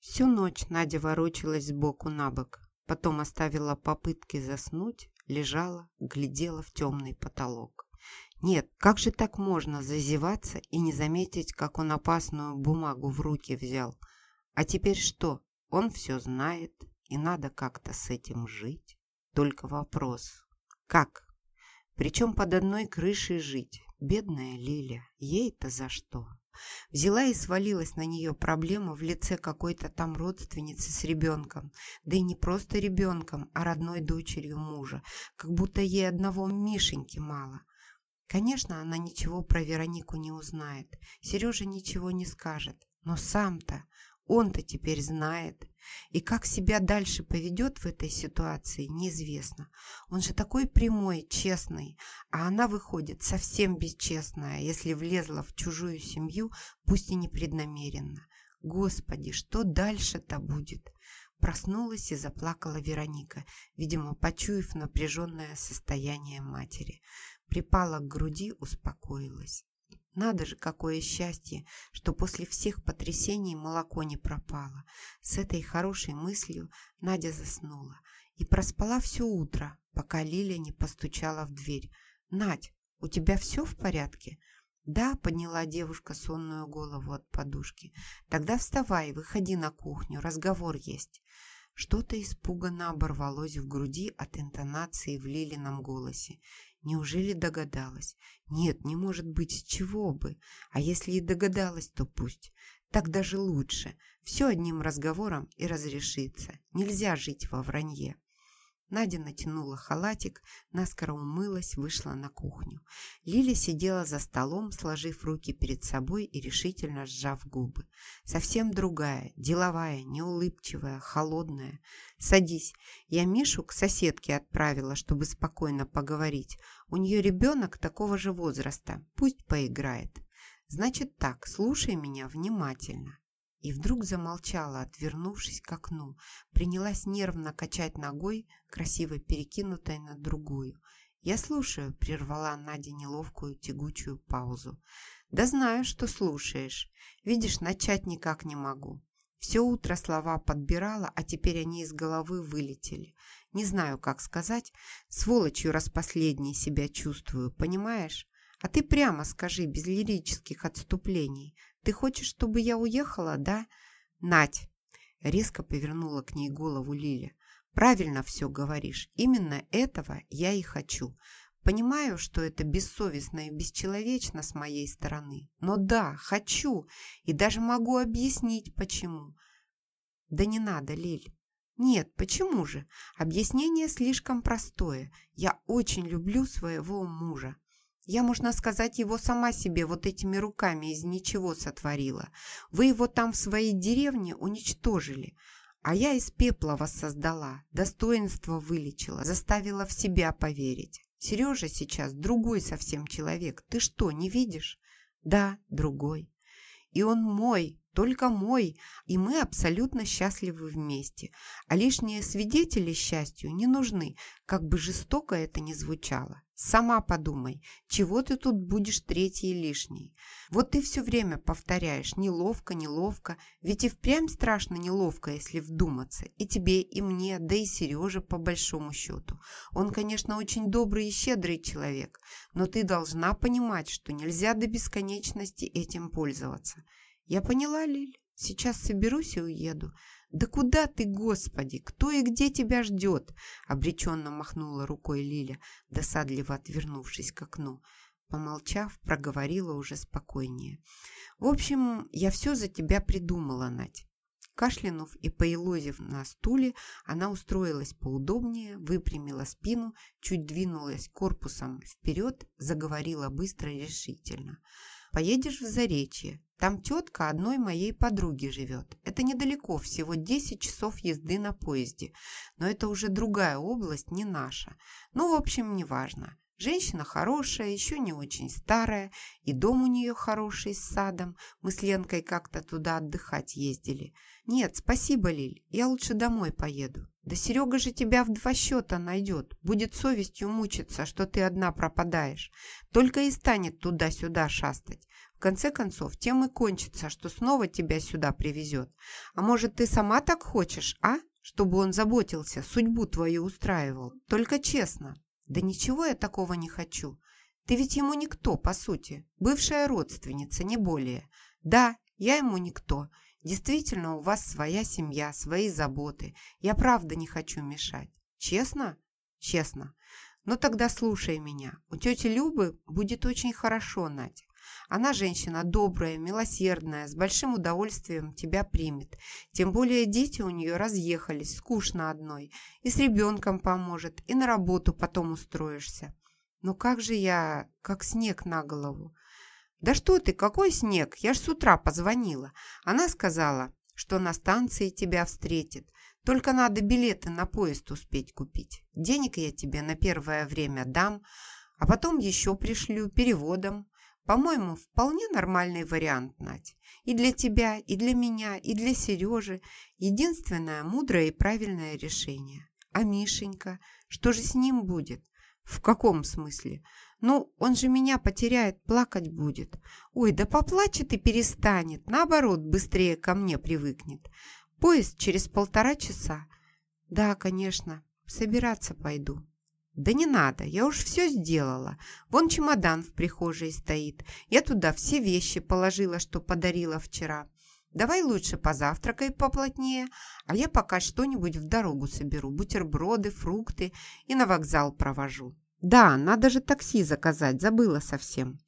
Всю ночь Надя ворочалась сбоку на бок, потом оставила попытки заснуть, лежала, глядела в темный потолок. Нет, как же так можно зазеваться и не заметить, как он опасную бумагу в руки взял? А теперь что? Он все знает, и надо как-то с этим жить. Только вопрос, как? Причем под одной крышей жить? Бедная Лиля, ей-то за что? Взяла и свалилась на нее проблема в лице какой-то там родственницы с ребенком. Да и не просто ребенком, а родной дочерью мужа. Как будто ей одного Мишеньки мало. Конечно, она ничего про Веронику не узнает. Сережа ничего не скажет. Но сам-то, он-то теперь знает. И как себя дальше поведет в этой ситуации, неизвестно. Он же такой прямой, честный, а она выходит совсем бесчестная, если влезла в чужую семью, пусть и непреднамеренно. Господи, что дальше-то будет? Проснулась и заплакала Вероника, видимо, почуяв напряженное состояние матери. Припала к груди, успокоилась. Надо же, какое счастье, что после всех потрясений молоко не пропало. С этой хорошей мыслью Надя заснула и проспала все утро, пока Лиля не постучала в дверь. «Надь, у тебя все в порядке?» «Да», — подняла девушка сонную голову от подушки. «Тогда вставай, выходи на кухню, разговор есть». Что-то испуганно оборвалось в груди от интонации в Лилином голосе. Неужели догадалась? Нет, не может быть, с чего бы. А если и догадалась, то пусть. Так даже лучше. Все одним разговором и разрешится. Нельзя жить во вранье. Надя натянула халатик, наскоро умылась, вышла на кухню. Лиля сидела за столом, сложив руки перед собой и решительно сжав губы. Совсем другая, деловая, неулыбчивая, холодная. «Садись. Я Мишу к соседке отправила, чтобы спокойно поговорить. У нее ребенок такого же возраста. Пусть поиграет. Значит так, слушай меня внимательно. И вдруг замолчала, отвернувшись к окну, принялась нервно качать ногой, красиво перекинутой на другую. «Я слушаю», — прервала Надя неловкую тягучую паузу. «Да знаю, что слушаешь. Видишь, начать никак не могу. Все утро слова подбирала, а теперь они из головы вылетели. Не знаю, как сказать. Сволочью раз последней себя чувствую, понимаешь? А ты прямо скажи, без лирических отступлений. Ты хочешь, чтобы я уехала, да? Нать!» Резко повернула к ней голову Лиля. «Правильно все говоришь. Именно этого я и хочу. Понимаю, что это бессовестно и бесчеловечно с моей стороны. Но да, хочу. И даже могу объяснить, почему. Да не надо, Лиль. Нет, почему же? Объяснение слишком простое. Я очень люблю своего мужа. Я, можно сказать, его сама себе вот этими руками из ничего сотворила. Вы его там в своей деревне уничтожили, а я из пепла воссоздала, достоинство вылечила, заставила в себя поверить. Сережа сейчас другой совсем человек. Ты что, не видишь? Да, другой. И он мой, только мой, и мы абсолютно счастливы вместе. А лишние свидетели счастью не нужны, как бы жестоко это ни звучало. Сама подумай, чего ты тут будешь третий лишний? Вот ты все время повторяешь «неловко, неловко», ведь и впрямь страшно неловко, если вдуматься. И тебе, и мне, да и Сереже по большому счету. Он, конечно, очень добрый и щедрый человек, но ты должна понимать, что нельзя до бесконечности этим пользоваться. «Я поняла, Лиль. Сейчас соберусь и уеду». «Да куда ты, Господи? Кто и где тебя ждет?» Обреченно махнула рукой Лиля, досадливо отвернувшись к окну. Помолчав, проговорила уже спокойнее. «В общем, я все за тебя придумала, Надь». Кашлянув и поелозив на стуле, она устроилась поудобнее, выпрямила спину, чуть двинулась корпусом вперед, заговорила быстро и решительно. «Поедешь в Заречье, там тетка одной моей подруги живет. Это недалеко, всего 10 часов езды на поезде. Но это уже другая область, не наша. Ну, в общем, неважно. Женщина хорошая, еще не очень старая, и дом у нее хороший с садом. Мы с Ленкой как-то туда отдыхать ездили. Нет, спасибо, Лиль, я лучше домой поеду. Да Серега же тебя в два счета найдет. Будет совестью мучиться, что ты одна пропадаешь. Только и станет туда-сюда шастать. В конце концов, тем и кончится, что снова тебя сюда привезет. А может, ты сама так хочешь, а? Чтобы он заботился, судьбу твою устраивал. Только честно. Да ничего я такого не хочу. Ты ведь ему никто, по сути. Бывшая родственница, не более. Да, я ему никто. Действительно, у вас своя семья, свои заботы. Я правда не хочу мешать. Честно? Честно. Ну тогда слушай меня. У тети Любы будет очень хорошо, Надя. Она женщина добрая, милосердная, с большим удовольствием тебя примет. Тем более дети у нее разъехались, скучно одной. И с ребенком поможет, и на работу потом устроишься. Ну как же я, как снег на голову. «Да что ты, какой снег? Я ж с утра позвонила. Она сказала, что на станции тебя встретит. Только надо билеты на поезд успеть купить. Денег я тебе на первое время дам, а потом еще пришлю переводом. По-моему, вполне нормальный вариант, Надь. И для тебя, и для меня, и для Сережи. Единственное мудрое и правильное решение. А Мишенька? Что же с ним будет? В каком смысле? Ну, он же меня потеряет, плакать будет. Ой, да поплачет и перестанет. Наоборот, быстрее ко мне привыкнет. Поезд через полтора часа. Да, конечно, собираться пойду. Да не надо, я уж все сделала. Вон чемодан в прихожей стоит. Я туда все вещи положила, что подарила вчера. Давай лучше позавтракай поплотнее, а я пока что-нибудь в дорогу соберу. Бутерброды, фрукты и на вокзал провожу. Да, надо же такси заказать, забыла совсем.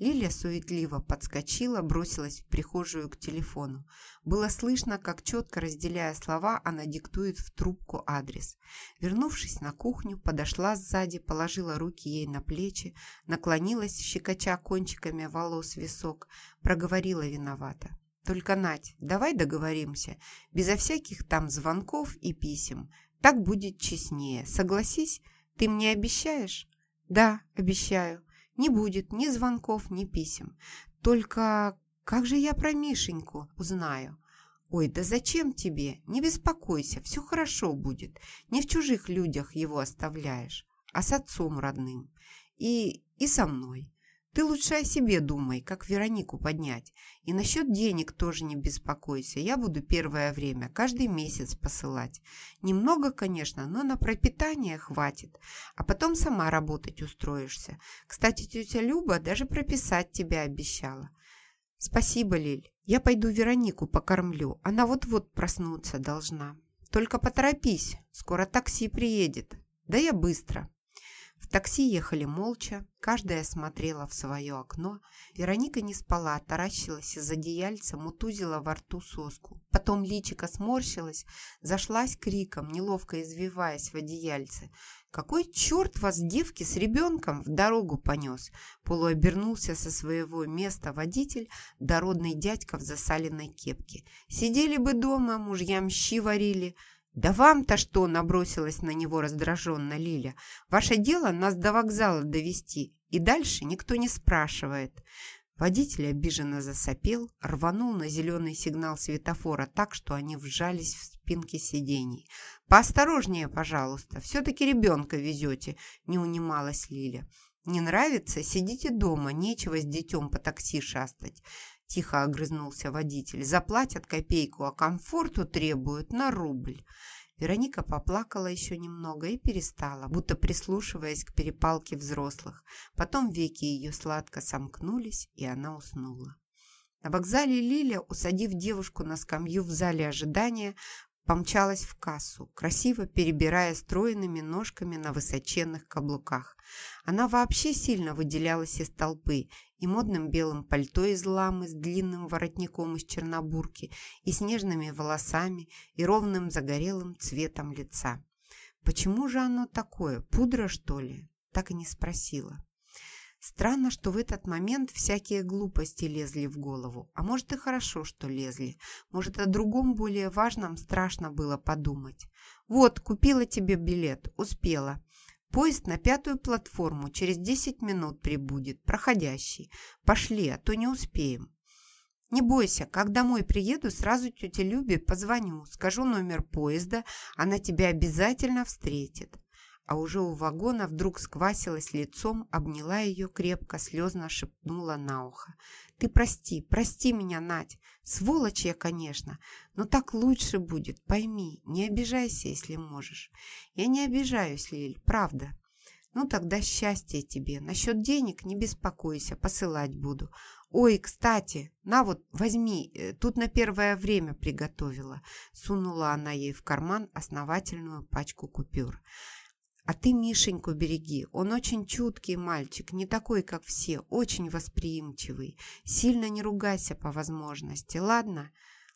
Лилия суетливо подскочила, бросилась в прихожую к телефону. Было слышно, как четко разделяя слова, она диктует в трубку адрес. Вернувшись на кухню, подошла сзади, положила руки ей на плечи, наклонилась, щекоча кончиками волос висок, проговорила виновата. «Только, Надь, давай договоримся, безо всяких там звонков и писем. Так будет честнее. Согласись?» Ты мне обещаешь? Да, обещаю. Не будет ни звонков, ни писем. Только как же я про Мишеньку узнаю? Ой, да зачем тебе? Не беспокойся, все хорошо будет. Не в чужих людях его оставляешь, а с отцом родным. И, и со мной. Ты лучше о себе думай, как Веронику поднять. И насчет денег тоже не беспокойся. Я буду первое время каждый месяц посылать. Немного, конечно, но на пропитание хватит. А потом сама работать устроишься. Кстати, тетя Люба даже прописать тебя обещала. Спасибо, Лиль. Я пойду Веронику покормлю. Она вот-вот проснуться должна. Только поторопись, скоро такси приедет. Да я быстро. В такси ехали молча, каждая смотрела в свое окно. Вероника не спала, таращилась из одеяльца, мутузила во рту соску. Потом личико сморщилась, зашлась криком, неловко извиваясь в одеяльце. «Какой черт вас, девки, с ребенком в дорогу понес?» Полуобернулся со своего места водитель, дородный дядька в засаленной кепке. «Сидели бы дома, мужьям щи варили». «Да вам-то что?» – набросилась на него раздраженно Лиля. «Ваше дело нас до вокзала довести, и дальше никто не спрашивает». Водитель обиженно засопел, рванул на зеленый сигнал светофора так, что они вжались в спинки сидений. «Поосторожнее, пожалуйста, все-таки ребенка везете», – не унималась Лиля. «Не нравится? Сидите дома, нечего с детем по такси шастать. Тихо огрызнулся водитель. Заплатят копейку, а комфорту требуют на рубль. Вероника поплакала еще немного и перестала, будто прислушиваясь к перепалке взрослых. Потом веки ее сладко сомкнулись, и она уснула. На вокзале Лиля, усадив девушку на скамью в зале ожидания, помчалась в кассу, красиво перебирая стройными ножками на высоченных каблуках. Она вообще сильно выделялась из толпы и модным белым пальто из ламы с длинным воротником из чернобурки, и снежными волосами, и ровным загорелым цветом лица. Почему же оно такое? Пудра, что ли? Так и не спросила. Странно, что в этот момент всякие глупости лезли в голову. А может и хорошо, что лезли. Может, о другом более важном страшно было подумать. Вот, купила тебе билет, успела. Поезд на пятую платформу через 10 минут прибудет, проходящий. Пошли, а то не успеем. Не бойся, как домой приеду, сразу тете Любе позвоню, скажу номер поезда, она тебя обязательно встретит. А уже у вагона вдруг сквасилась лицом, обняла ее крепко, слезно шепнула на ухо. «Ты прости, прости меня, Надь. Сволочь я, конечно, но так лучше будет, пойми. Не обижайся, если можешь». «Я не обижаюсь, Лиль, правда». «Ну тогда счастья тебе. Насчет денег не беспокойся, посылать буду. «Ой, кстати, на вот, возьми, э, тут на первое время приготовила». Сунула она ей в карман основательную пачку купюр. «А ты Мишеньку береги, он очень чуткий мальчик, не такой, как все, очень восприимчивый. Сильно не ругайся по возможности, ладно?»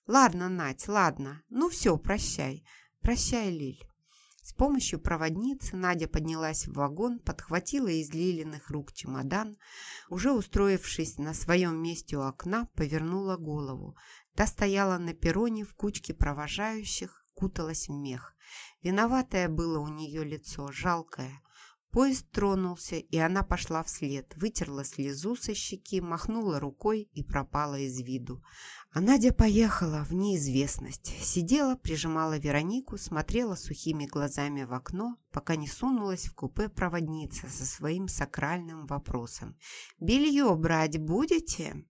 «Ладно, Надь, ладно. Ну все, прощай. Прощай, Лиль». С помощью проводницы Надя поднялась в вагон, подхватила из Лилиных рук чемодан, уже устроившись на своем месте у окна, повернула голову. Та стояла на перроне в кучке провожающих, куталась в мех. Виноватое было у нее лицо, жалкое. Поезд тронулся, и она пошла вслед, вытерла слезу со щеки, махнула рукой и пропала из виду. А Надя поехала в неизвестность. Сидела, прижимала Веронику, смотрела сухими глазами в окно, пока не сунулась в купе проводница со своим сакральным вопросом. «Белье брать будете?»